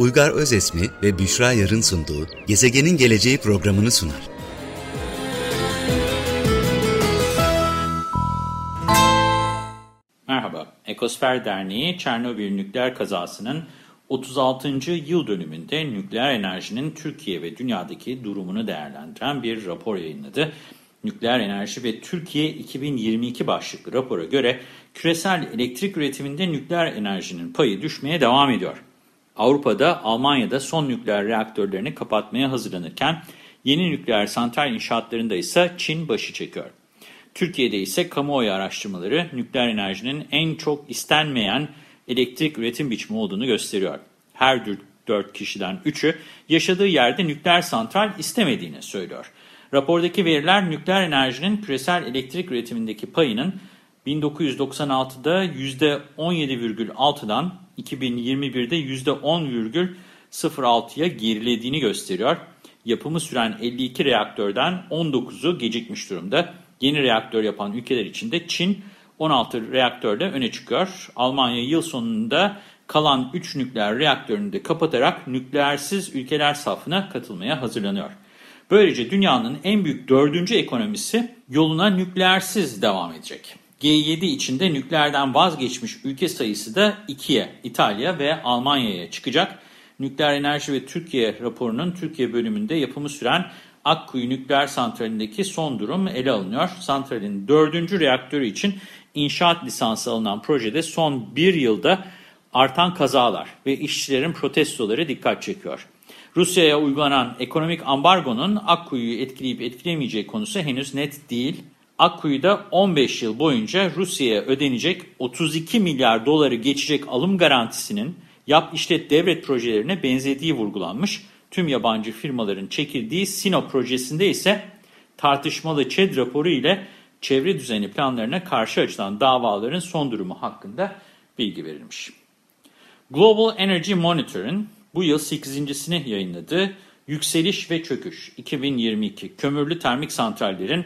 Uygar Özesmi ve Büşra Yarın sunduğu Gezegenin Geleceği programını sunar. Merhaba, Ekosfer Derneği Çernobil nükleer kazasının 36. yıl dönümünde nükleer enerjinin Türkiye ve dünyadaki durumunu değerlendiren bir rapor yayınladı. Nükleer Enerji ve Türkiye 2022 başlıklı rapora göre küresel elektrik üretiminde nükleer enerjinin payı düşmeye devam ediyor. Avrupa'da, Almanya'da son nükleer reaktörlerini kapatmaya hazırlanırken yeni nükleer santral inşaatlarında ise Çin başı çekiyor. Türkiye'de ise kamuoyu araştırmaları nükleer enerjinin en çok istenmeyen elektrik üretim biçimi olduğunu gösteriyor. Her 4 kişiden 3'ü yaşadığı yerde nükleer santral istemediğini söylüyor. Rapordaki veriler nükleer enerjinin küresel elektrik üretimindeki payının 1996'da %17,6'dan 2021'de %10,06'ya gerilediğini gösteriyor. Yapımı süren 52 reaktörden 19'u gecikmiş durumda. Yeni reaktör yapan ülkeler içinde Çin 16 reaktörle öne çıkıyor. Almanya yıl sonunda kalan 3 nükleer reaktörünü de kapatarak nükleersiz ülkeler safına katılmaya hazırlanıyor. Böylece dünyanın en büyük dördüncü ekonomisi yoluna nükleersiz devam edecek. G7 içinde nükleerden vazgeçmiş ülke sayısı da 2'ye İtalya ve Almanya'ya çıkacak. Nükleer Enerji ve Türkiye raporunun Türkiye bölümünde yapımı süren Akkuyu Nükleer Santrali'ndeki son durum ele alınıyor. Santralin dördüncü reaktörü için inşaat lisansı alınan projede son bir yılda artan kazalar ve işçilerin protestoları dikkat çekiyor. Rusya'ya uygulanan ekonomik ambargonun Akkuyu'yu etkileyip etkilemeyeceği konusu henüz net değil. Akkuyu'da 15 yıl boyunca Rusya'ya ödenecek 32 milyar doları geçecek alım garantisinin yap işlet devret projelerine benzediği vurgulanmış. Tüm yabancı firmaların çekildiği Sinop projesinde ise tartışmalı ÇED raporu ile çevre düzeni planlarına karşı açılan davaların son durumu hakkında bilgi verilmiş. Global Energy Monitor'ın bu yıl 8.sini yayınladığı Yükseliş ve Çöküş 2022 kömürlü termik santrallerin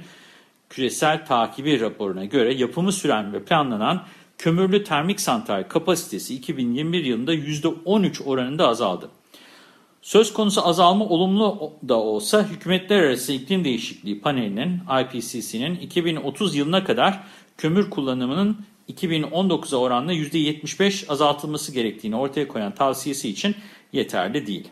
küresel takibi raporuna göre yapımı süren ve planlanan kömürlü termik santral kapasitesi 2021 yılında %13 oranında azaldı. Söz konusu azalma olumlu da olsa Hükümetler Arası İklim Değişikliği Paneli'nin IPCC'nin 2030 yılına kadar kömür kullanımının 2019'a oranla %75 azaltılması gerektiğini ortaya koyan tavsiyesi için yeterli değil.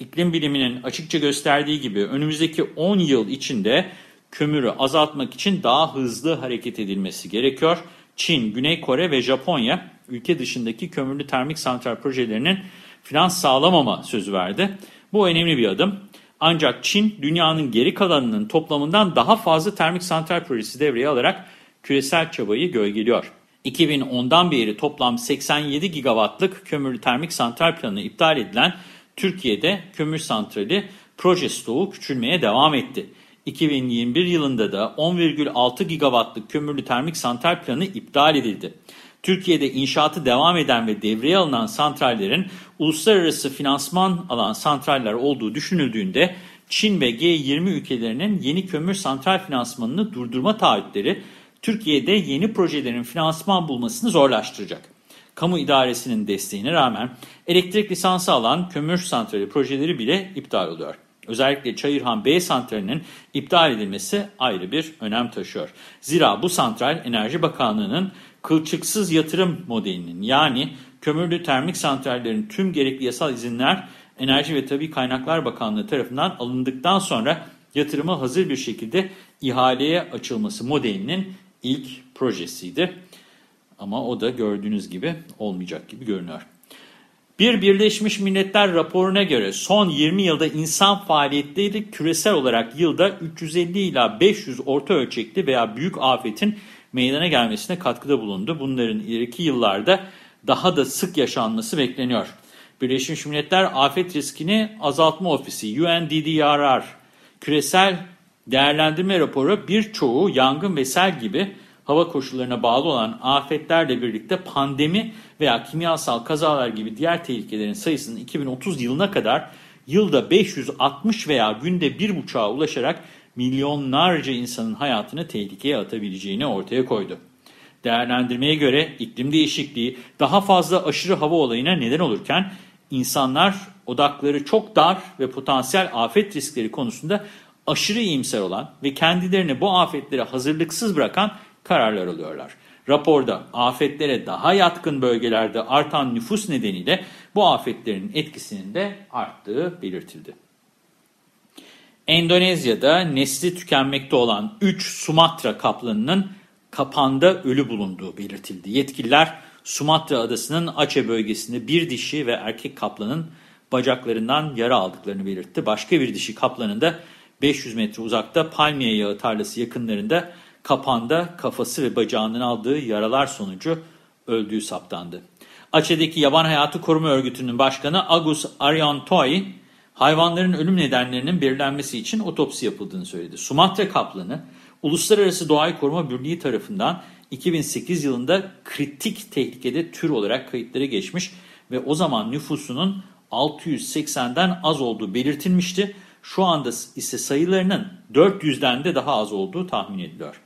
İklim biliminin açıkça gösterdiği gibi önümüzdeki 10 yıl içinde kömürü azaltmak için daha hızlı hareket edilmesi gerekiyor. Çin, Güney Kore ve Japonya ülke dışındaki kömürlü termik santral projelerinin finans sağlamama sözü verdi. Bu önemli bir adım. Ancak Çin dünyanın geri kalanının toplamından daha fazla termik santral projesi devreye alarak küresel çabayı gölgeliyor. 2010'dan beri toplam 87 gigawattlık kömürlü termik santral planı iptal edilen Türkiye'de kömür santrali proje stoğu küçülmeye devam etti. 2021 yılında da 10,6 gigawattlık kömürlü termik santral planı iptal edildi. Türkiye'de inşaatı devam eden ve devreye alınan santrallerin uluslararası finansman alan santraller olduğu düşünüldüğünde Çin ve G20 ülkelerinin yeni kömür santral finansmanını durdurma taahhütleri Türkiye'de yeni projelerin finansman bulmasını zorlaştıracak. Kamu idaresinin desteğine rağmen elektrik lisansı alan kömür santrali projeleri bile iptal oluyor. Özellikle Çayırhan B santralinin iptal edilmesi ayrı bir önem taşıyor. Zira bu santral Enerji Bakanlığı'nın kılçıksız yatırım modelinin yani kömürlü termik santrallerin tüm gerekli yasal izinler Enerji ve Tabi Kaynaklar Bakanlığı tarafından alındıktan sonra yatırıma hazır bir şekilde ihaleye açılması modelinin ilk projesiydi. Ama o da gördüğünüz gibi olmayacak gibi görünüyor. Bir Birleşmiş Milletler raporuna göre son 20 yılda insan faaliyetleri küresel olarak yılda 350 ila 500 orta ölçekli veya büyük afetin meydana gelmesine katkıda bulundu. Bunların ileriki yıllarda daha da sık yaşanması bekleniyor. Birleşmiş Milletler Afet Riskini Azaltma Ofisi UNDDRR küresel değerlendirme raporu birçoğu yangın ve sel gibi hava koşullarına bağlı olan afetlerle birlikte pandemi veya kimyasal kazalar gibi diğer tehlikelerin sayısının 2030 yılına kadar yılda 560 veya günde 1,5'a ulaşarak milyonlarca insanın hayatını tehlikeye atabileceğini ortaya koydu. Değerlendirmeye göre iklim değişikliği daha fazla aşırı hava olayına neden olurken insanlar odakları çok dar ve potansiyel afet riskleri konusunda aşırı iyimser olan ve kendilerini bu afetlere hazırlıksız bırakan kararlar alıyorlar. Raporda afetlere daha yatkın bölgelerde artan nüfus nedeniyle bu afetlerin etkisinin de arttığı belirtildi. Endonezya'da nesli tükenmekte olan 3 Sumatra kaplanının kapanda ölü bulunduğu belirtildi. Yetkililer Sumatra adasının Aceh bölgesinde bir dişi ve erkek kaplanın bacaklarından yara aldıklarını belirtti. Başka bir dişi kaplanın da 500 metre uzakta palmiye yağı tarlası yakınlarında kapanda kafası ve bacağının aldığı yaralar sonucu öldüğü saptandı. Aceh'deki Yaban Hayatı Koruma Örgütü'nün başkanı Agus Ariantoy, hayvanların ölüm nedenlerinin belirlenmesi için otopsi yapıldığını söyledi. Sumatra kaplanı, Uluslararası Doğayı Koruma Birliği tarafından 2008 yılında kritik tehlikede tür olarak kayıtları geçmiş ve o zaman nüfusunun 680'den az olduğu belirtilmişti. Şu anda ise sayılarının 400'den de daha az olduğu tahmin ediliyor.